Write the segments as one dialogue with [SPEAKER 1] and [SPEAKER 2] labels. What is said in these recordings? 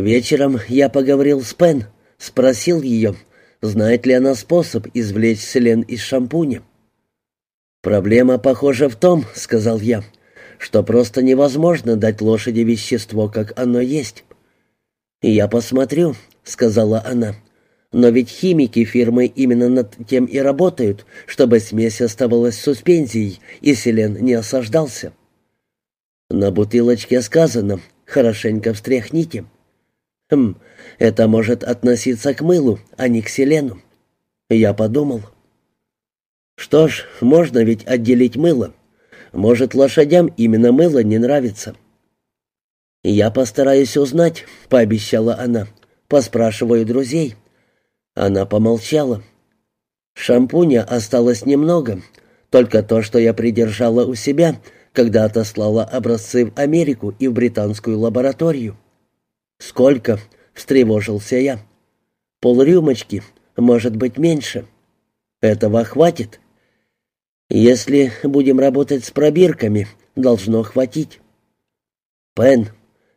[SPEAKER 1] Вечером я поговорил с Пен, спросил ее, знает ли она способ извлечь селен из шампуня. «Проблема, похожа в том, — сказал я, — что просто невозможно дать лошади вещество, как оно есть». «Я посмотрю», — сказала она. «Но ведь химики фирмы именно над тем и работают, чтобы смесь оставалась суспензией, и селен не осаждался». На бутылочке сказано «хорошенько встряхните». Хм, это может относиться к мылу, а не к селену. Я подумал. Что ж, можно ведь отделить мыло. Может, лошадям именно мыло не нравится. Я постараюсь узнать, пообещала она. Поспрашиваю друзей. Она помолчала. Шампуня осталось немного, только то, что я придержала у себя, когда отослала образцы в Америку и в британскую лабораторию. «Сколько?» — встревожился я. «Полрюмочки, может быть, меньше. Этого хватит?» «Если будем работать с пробирками, должно хватить». «Пен,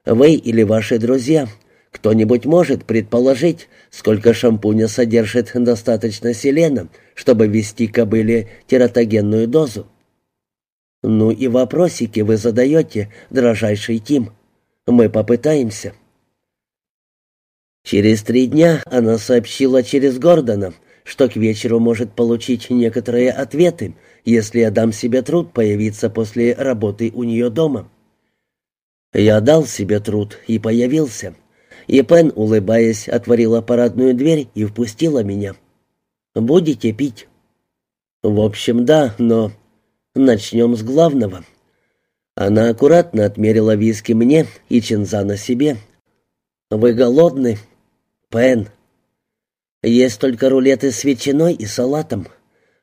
[SPEAKER 1] вы или ваши друзья, кто-нибудь может предположить, сколько шампуня содержит достаточно селена, чтобы ввести кобыле тератогенную дозу?» «Ну и вопросики вы задаете, дрожайший Тим. Мы попытаемся». Через три дня она сообщила через Гордона, что к вечеру может получить некоторые ответы, если я дам себе труд появиться после работы у нее дома. Я дал себе труд и появился. И Пен, улыбаясь, отворила парадную дверь и впустила меня. «Будете пить?» «В общем, да, но...» «Начнем с главного». Она аккуратно отмерила виски мне и Чинзана себе. «Вы голодны?» «Пен, есть только рулеты с ветчиной и салатом.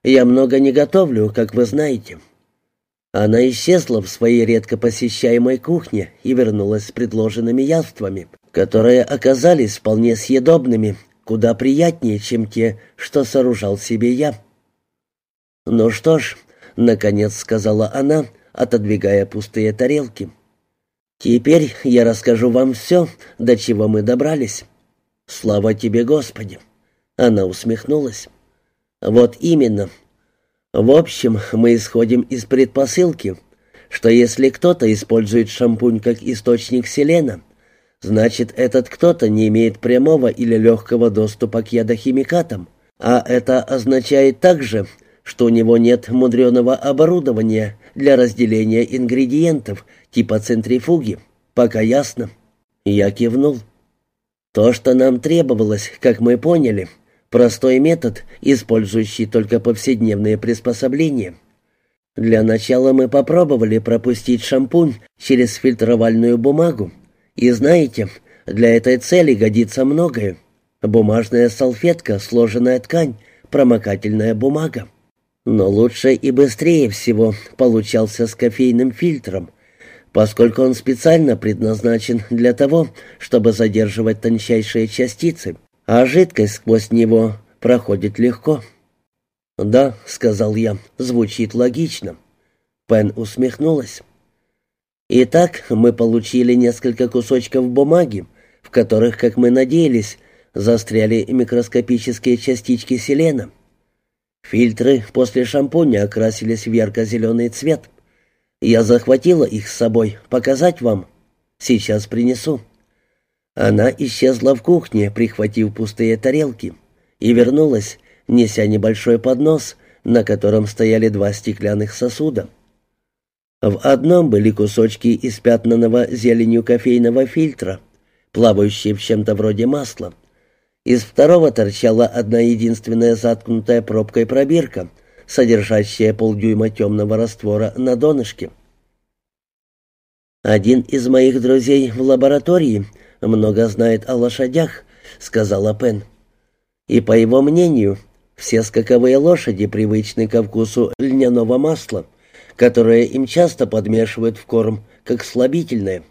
[SPEAKER 1] Я много не готовлю, как вы знаете». Она исчезла в своей редко посещаемой кухне и вернулась с предложенными явствами, которые оказались вполне съедобными, куда приятнее, чем те, что сооружал себе я. «Ну что ж», — наконец сказала она, отодвигая пустые тарелки, — «теперь я расскажу вам все, до чего мы добрались». «Слава тебе, Господи!» Она усмехнулась. «Вот именно. В общем, мы исходим из предпосылки, что если кто-то использует шампунь как источник селена, значит, этот кто-то не имеет прямого или легкого доступа к ядохимикатам, а это означает также, что у него нет мудреного оборудования для разделения ингредиентов типа центрифуги. Пока ясно?» Я кивнул. То, что нам требовалось, как мы поняли, простой метод, использующий только повседневные приспособления. Для начала мы попробовали пропустить шампунь через фильтровальную бумагу. И знаете, для этой цели годится многое. Бумажная салфетка, сложенная ткань, промокательная бумага. Но лучше и быстрее всего получался с кофейным фильтром, поскольку он специально предназначен для того, чтобы задерживать тончайшие частицы, а жидкость сквозь него проходит легко. «Да», — сказал я, — «звучит логично». Пен усмехнулась. «Итак, мы получили несколько кусочков бумаги, в которых, как мы надеялись, застряли микроскопические частички селена. Фильтры после шампуня окрасились в ярко-зеленый цвет. Я захватила их с собой, показать вам. Сейчас принесу». Она исчезла в кухне, прихватив пустые тарелки, и вернулась, неся небольшой поднос, на котором стояли два стеклянных сосуда. В одном были кусочки испятнанного зеленью кофейного фильтра, плавающие в чем-то вроде масла. Из второго торчала одна единственная заткнутая пробкой пробирка — содержащая полдюйма темного раствора на донышке. «Один из моих друзей в лаборатории много знает о лошадях», — сказала Пен. «И, по его мнению, все скаковые лошади привычны ко вкусу льняного масла, которое им часто подмешивают в корм, как слабительное.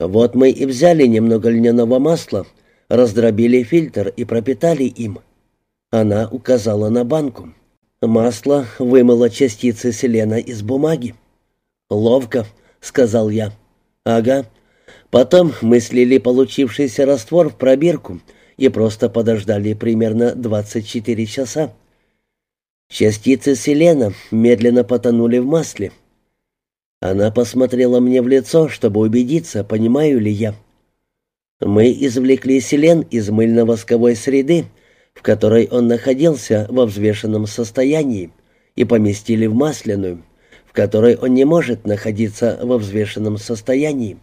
[SPEAKER 1] Вот мы и взяли немного льняного масла, раздробили фильтр и пропитали им». Она указала на банку. Масло вымыло частицы селена из бумаги. «Ловко», — сказал я. «Ага. Потом мы слили получившийся раствор в пробирку и просто подождали примерно 24 часа. Частицы селена медленно потонули в масле. Она посмотрела мне в лицо, чтобы убедиться, понимаю ли я. Мы извлекли селен из мыльно-восковой среды, в которой он находился во взвешенном состоянии, и поместили в масляную, в которой он не может находиться во взвешенном состоянии.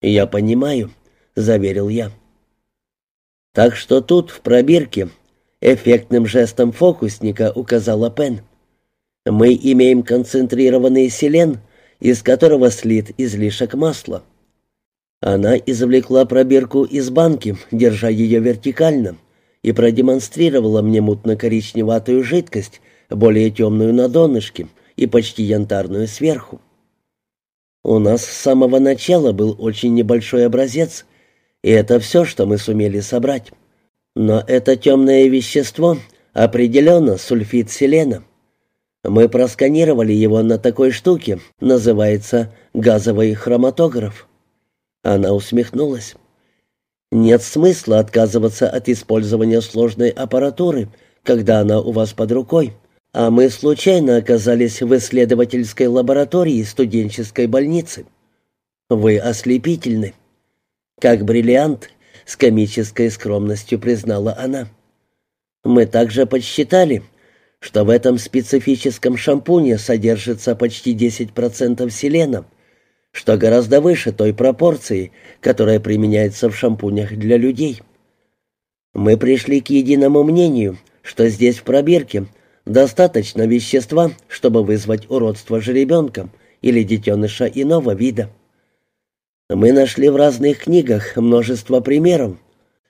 [SPEAKER 1] «Я понимаю», — заверил я. «Так что тут, в пробирке, эффектным жестом фокусника указала Пен. Мы имеем концентрированный селен, из которого слит излишек масла. Она извлекла пробирку из банки, держа ее вертикально, и продемонстрировала мне мутно-коричневатую жидкость, более темную на донышке и почти янтарную сверху. У нас с самого начала был очень небольшой образец, и это все, что мы сумели собрать. Но это темное вещество определенно сульфид селена. Мы просканировали его на такой штуке, называется газовый хроматограф. Она усмехнулась. Нет смысла отказываться от использования сложной аппаратуры, когда она у вас под рукой. А мы случайно оказались в исследовательской лаборатории студенческой больницы. Вы ослепительны. Как бриллиант, с комической скромностью признала она. Мы также подсчитали, что в этом специфическом шампуне содержится почти 10% селена, что гораздо выше той пропорции, которая применяется в шампунях для людей. Мы пришли к единому мнению, что здесь в пробирке достаточно вещества, чтобы вызвать уродство жеребенком или детеныша иного вида. Мы нашли в разных книгах множество примеров.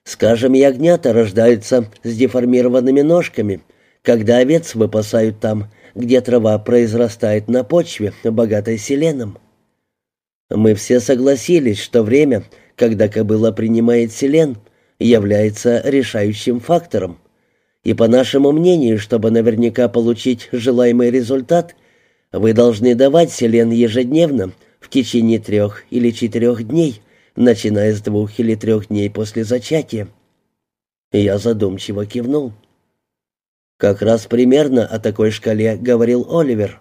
[SPEAKER 1] Скажем, ягнята рождаются с деформированными ножками – когда овец выпасают там, где трава произрастает на почве, богатой селеном. Мы все согласились, что время, когда кобыла принимает селен, является решающим фактором. И по нашему мнению, чтобы наверняка получить желаемый результат, вы должны давать селен ежедневно в течение трех или четырех дней, начиная с двух или трех дней после зачатия. Я задумчиво кивнул. Как раз примерно о такой шкале говорил Оливер.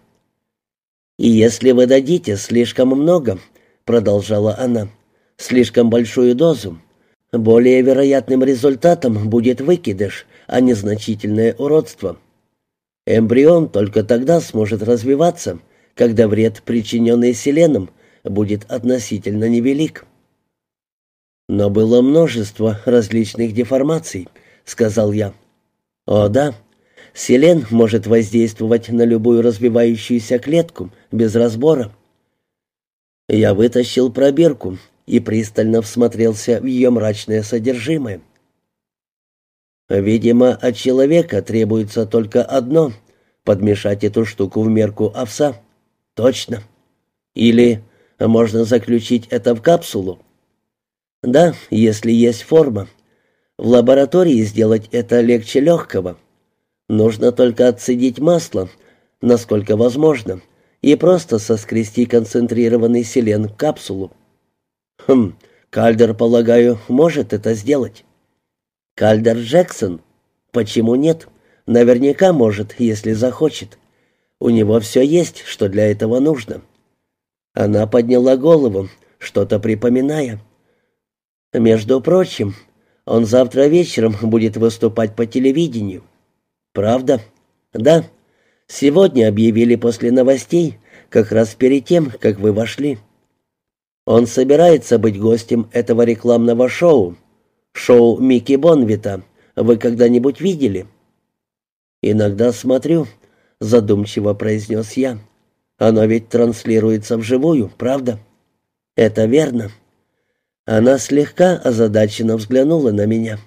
[SPEAKER 1] «И если вы дадите слишком много», — продолжала она, — «слишком большую дозу, более вероятным результатом будет выкидыш, а не значительное уродство. Эмбрион только тогда сможет развиваться, когда вред, причиненный селеном, будет относительно невелик». «Но было множество различных деформаций», — сказал я. «О, да», Селен может воздействовать на любую развивающуюся клетку без разбора. Я вытащил пробирку и пристально всмотрелся в ее мрачное содержимое. Видимо, от человека требуется только одно — подмешать эту штуку в мерку овса. Точно. Или можно заключить это в капсулу. Да, если есть форма. В лаборатории сделать это легче легкого. Нужно только отцедить масло, насколько возможно, и просто соскрести концентрированный селен в капсулу. Хм, Кальдер, полагаю, может это сделать. Кальдер Джексон? Почему нет? Наверняка может, если захочет. У него все есть, что для этого нужно. Она подняла голову, что-то припоминая. Между прочим, он завтра вечером будет выступать по телевидению. «Правда?» «Да. Сегодня объявили после новостей, как раз перед тем, как вы вошли. Он собирается быть гостем этого рекламного шоу. Шоу Микки Бонвита. Вы когда-нибудь видели?» «Иногда смотрю», — задумчиво произнес я. «Оно ведь транслируется вживую, правда?» «Это верно». Она слегка озадаченно взглянула на меня.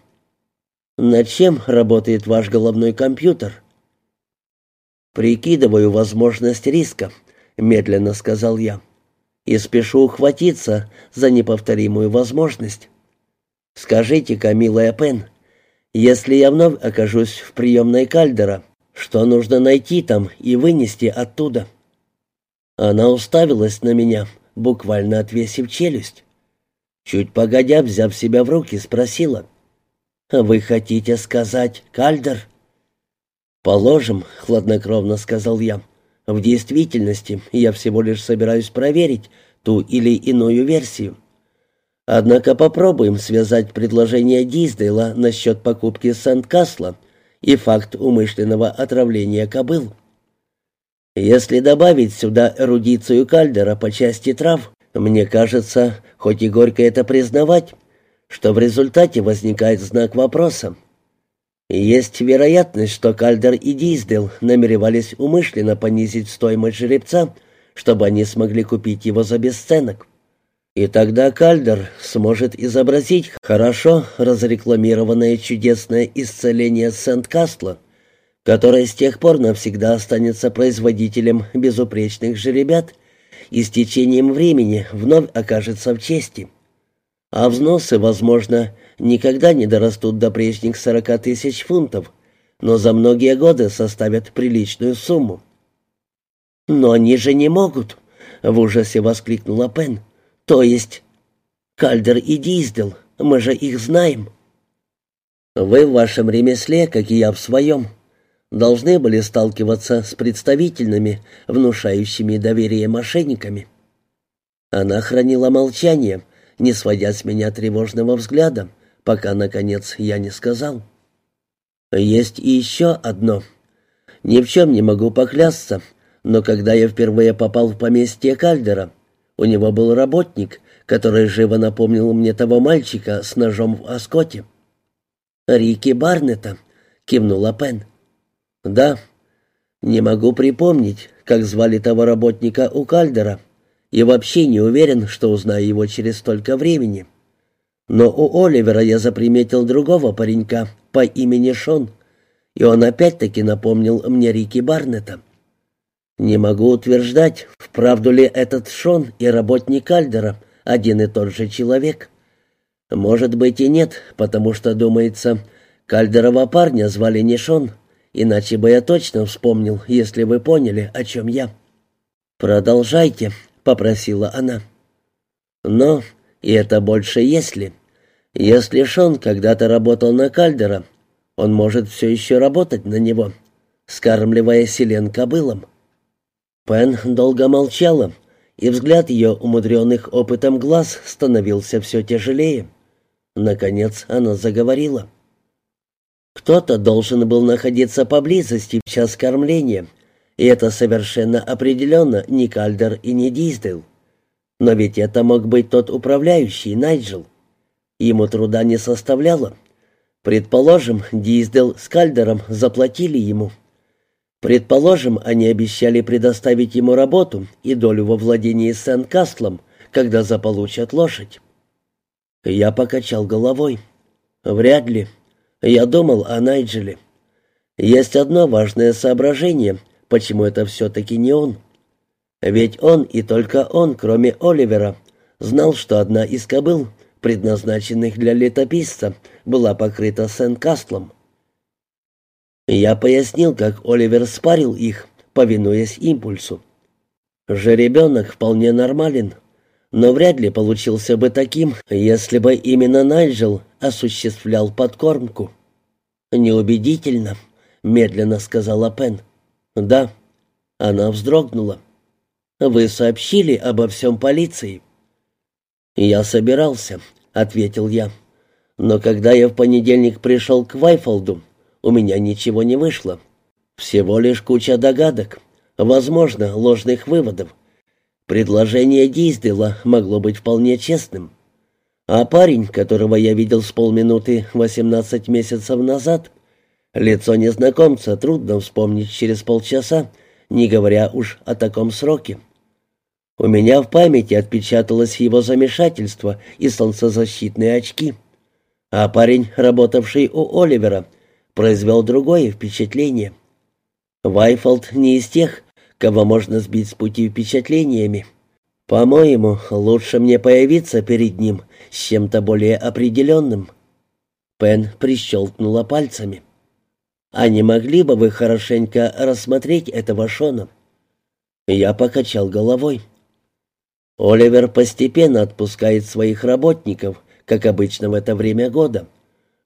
[SPEAKER 1] «Над чем работает ваш головной компьютер?» «Прикидываю возможность риска», — медленно сказал я. «И спешу ухватиться за неповторимую возможность. Скажите-ка, милая Пен, если я вновь окажусь в приемной Кальдера, что нужно найти там и вынести оттуда?» Она уставилась на меня, буквально отвесив челюсть. Чуть погодя, взяв себя в руки, спросила. «Вы хотите сказать, Кальдер?» «Положим», — хладнокровно сказал я. «В действительности я всего лишь собираюсь проверить ту или иную версию. Однако попробуем связать предложение Диздейла насчет покупки Сент-Касла и факт умышленного отравления кобыл. Если добавить сюда эрудицию Кальдера по части трав, мне кажется, хоть и горько это признавать, что в результате возникает знак вопроса. Есть вероятность, что Кальдер и Диздел намеревались умышленно понизить стоимость жеребца, чтобы они смогли купить его за бесценок. И тогда Кальдер сможет изобразить хорошо разрекламированное чудесное исцеление Сент-Кастла, которое с тех пор навсегда останется производителем безупречных жеребят и с течением времени вновь окажется в чести. А взносы, возможно, никогда не дорастут до прежних сорока тысяч фунтов, но за многие годы составят приличную сумму. «Но они же не могут!» — в ужасе воскликнула Пен. «То есть Кальдер и Диздел, мы же их знаем». «Вы в вашем ремесле, как и я в своем», должны были сталкиваться с представительными, внушающими доверие мошенниками. Она хранила молчание, не сводя с меня тревожного взгляда, пока, наконец, я не сказал. «Есть и еще одно. Ни в чем не могу поклясться, но когда я впервые попал в поместье Кальдера, у него был работник, который живо напомнил мне того мальчика с ножом в оскоте. «Рики Барнета», — кивнула Пен. «Да. Не могу припомнить, как звали того работника у Кальдера, и вообще не уверен, что узнаю его через столько времени. Но у Оливера я заприметил другого паренька по имени Шон, и он опять-таки напомнил мне Рики Барнета. Не могу утверждать, вправду ли этот Шон и работник Кальдера один и тот же человек. Может быть и нет, потому что, думается, Кальдерова парня звали не Шон, Иначе бы я точно вспомнил, если вы поняли, о чем я». «Продолжайте», — попросила она. «Но, и это больше если. Если Шон когда-то работал на Кальдера, он может все еще работать на него, скармливая селен кобылам». Пен долго молчала, и взгляд ее умудренных опытом глаз становился все тяжелее. Наконец она заговорила. Кто-то должен был находиться поблизости в час кормления, и это совершенно определенно не Кальдер и не Диздел. Но ведь это мог быть тот управляющий, Найджел. Ему труда не составляло. Предположим, Диздел с Кальдером заплатили ему. Предположим, они обещали предоставить ему работу и долю во владении Сент-Кастлом, когда заполучат лошадь. Я покачал головой. Вряд ли. Я думал о Найджеле. Есть одно важное соображение, почему это все-таки не он. Ведь он и только он, кроме Оливера, знал, что одна из кобыл, предназначенных для летописца, была покрыта Сен-Кастлом. Я пояснил, как Оливер спарил их, повинуясь импульсу. Жеребенок вполне нормален, но вряд ли получился бы таким, если бы именно Найджел осуществлял подкормку. «Неубедительно», — медленно сказала Пен. «Да». Она вздрогнула. «Вы сообщили обо всем полиции?» «Я собирался», — ответил я. «Но когда я в понедельник пришел к Вайфолду, у меня ничего не вышло. Всего лишь куча догадок, возможно, ложных выводов. Предложение Диздела могло быть вполне честным. А парень, которого я видел с полминуты 18 месяцев назад, лицо незнакомца трудно вспомнить через полчаса, не говоря уж о таком сроке. У меня в памяти отпечаталось его замешательство и солнцезащитные очки. А парень, работавший у Оливера, произвел другое впечатление. Вайфолд не из тех, кого можно сбить с пути впечатлениями. По-моему, лучше мне появиться перед ним с чем-то более определенным». Пен прищелкнула пальцами. «А не могли бы вы хорошенько рассмотреть этого Шона?» Я покачал головой. Оливер постепенно отпускает своих работников, как обычно в это время года,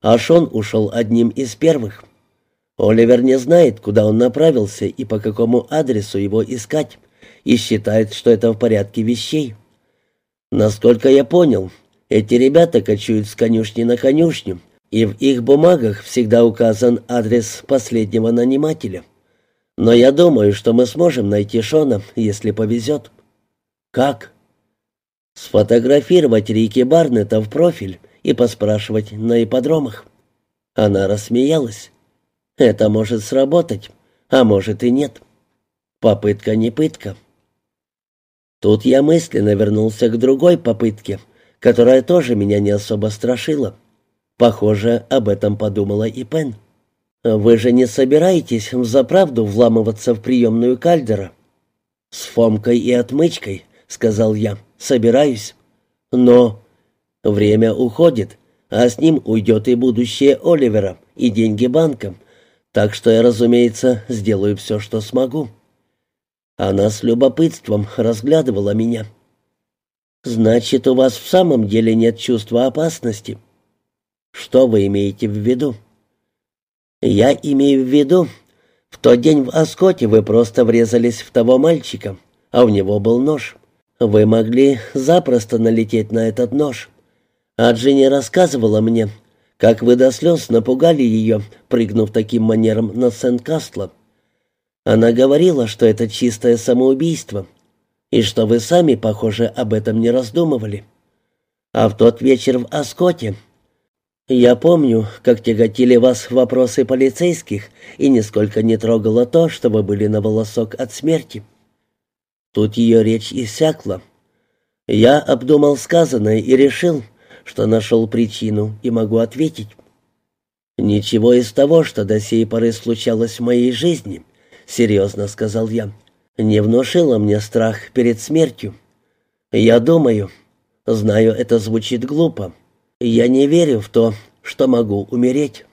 [SPEAKER 1] а Шон ушел одним из первых. Оливер не знает, куда он направился и по какому адресу его искать, и считает, что это в порядке вещей. Насколько я понял, эти ребята кочуют с конюшни на конюшню, и в их бумагах всегда указан адрес последнего нанимателя. Но я думаю, что мы сможем найти Шона, если повезет. Как? Сфотографировать Рики Барнета в профиль и поспрашивать на ипподромах. Она рассмеялась. Это может сработать, а может и нет. Попытка не пытка. Тут я мысленно вернулся к другой попытке, которая тоже меня не особо страшила. Похоже, об этом подумала и Пен. «Вы же не собираетесь взаправду вламываться в приемную кальдера?» «С Фомкой и отмычкой», — сказал я. «Собираюсь». «Но...» «Время уходит, а с ним уйдет и будущее Оливера, и деньги банкам. Так что я, разумеется, сделаю все, что смогу». Она с любопытством разглядывала меня. «Значит, у вас в самом деле нет чувства опасности?» «Что вы имеете в виду?» «Я имею в виду, в тот день в Оскоте вы просто врезались в того мальчика, а у него был нож. Вы могли запросто налететь на этот нож. А Джинни рассказывала мне, как вы до слез напугали ее, прыгнув таким манером на Сент-Кастла. Она говорила, что это чистое самоубийство, и что вы сами, похоже, об этом не раздумывали. А в тот вечер в Оскоте я помню, как тяготили вас вопросы полицейских, и нисколько не трогало то, что вы были на волосок от смерти. Тут ее речь иссякла. Я обдумал сказанное и решил, что нашел причину и могу ответить. «Ничего из того, что до сей поры случалось в моей жизни», — серьезно сказал я, — «не внушило мне страх перед смертью. Я думаю, знаю, это звучит глупо, я не верю в то, что могу умереть».